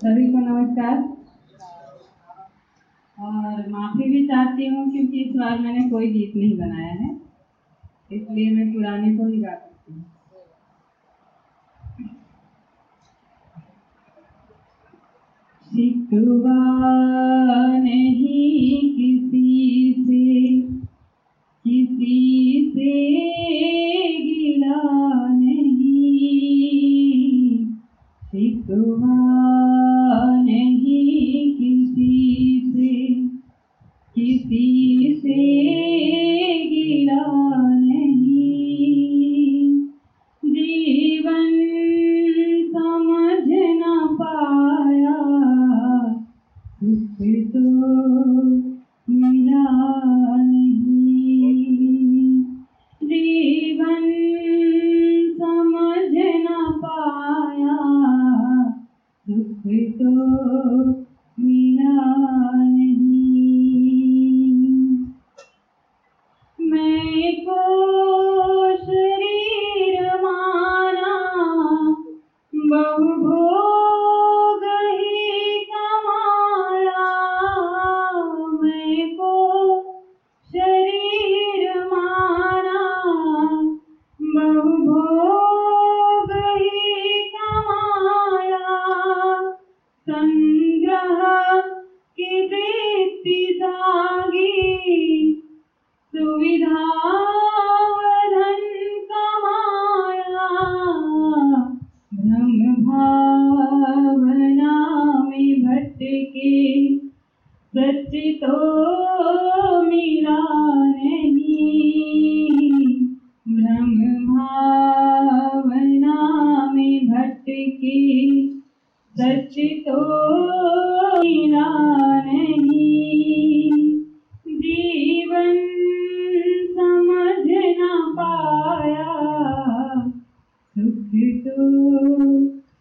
सभी को नमस्कार। और माफ़ी भी चाहती हूँ क्योंकि इस बार मैंने कोई गीत नहीं बनाया है, इसलिए मैं पुराने को ही गा सकती हूँ। सिकवा नहीं किसी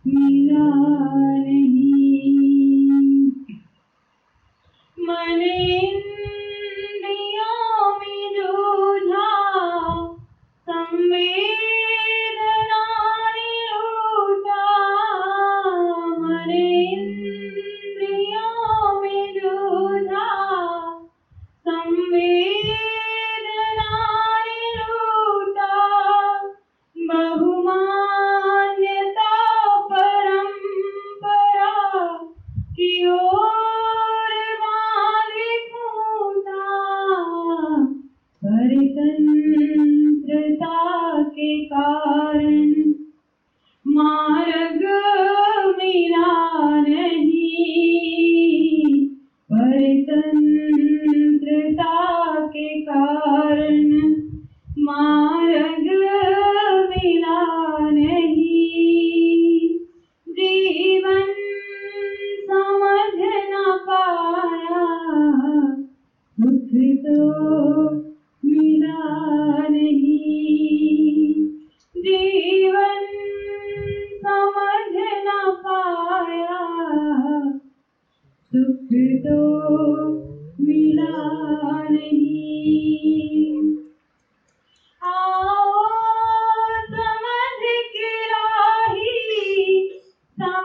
मिला नहीं। मने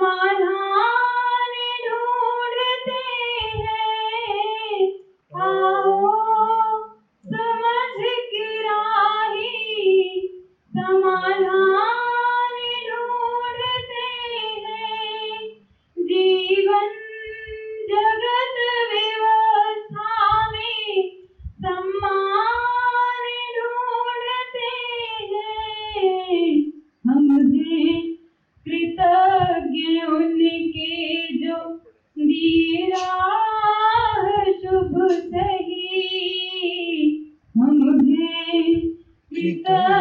on.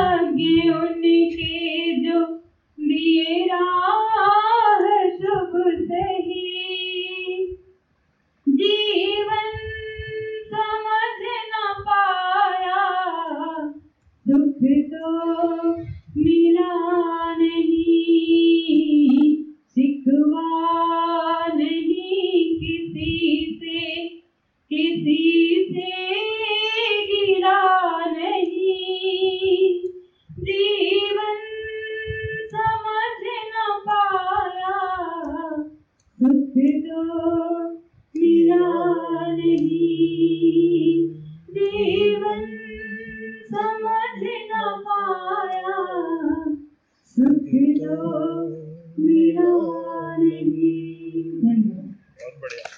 लागे उनके जो मेरा राह सबसे हम्म। बहुत बढ़िया।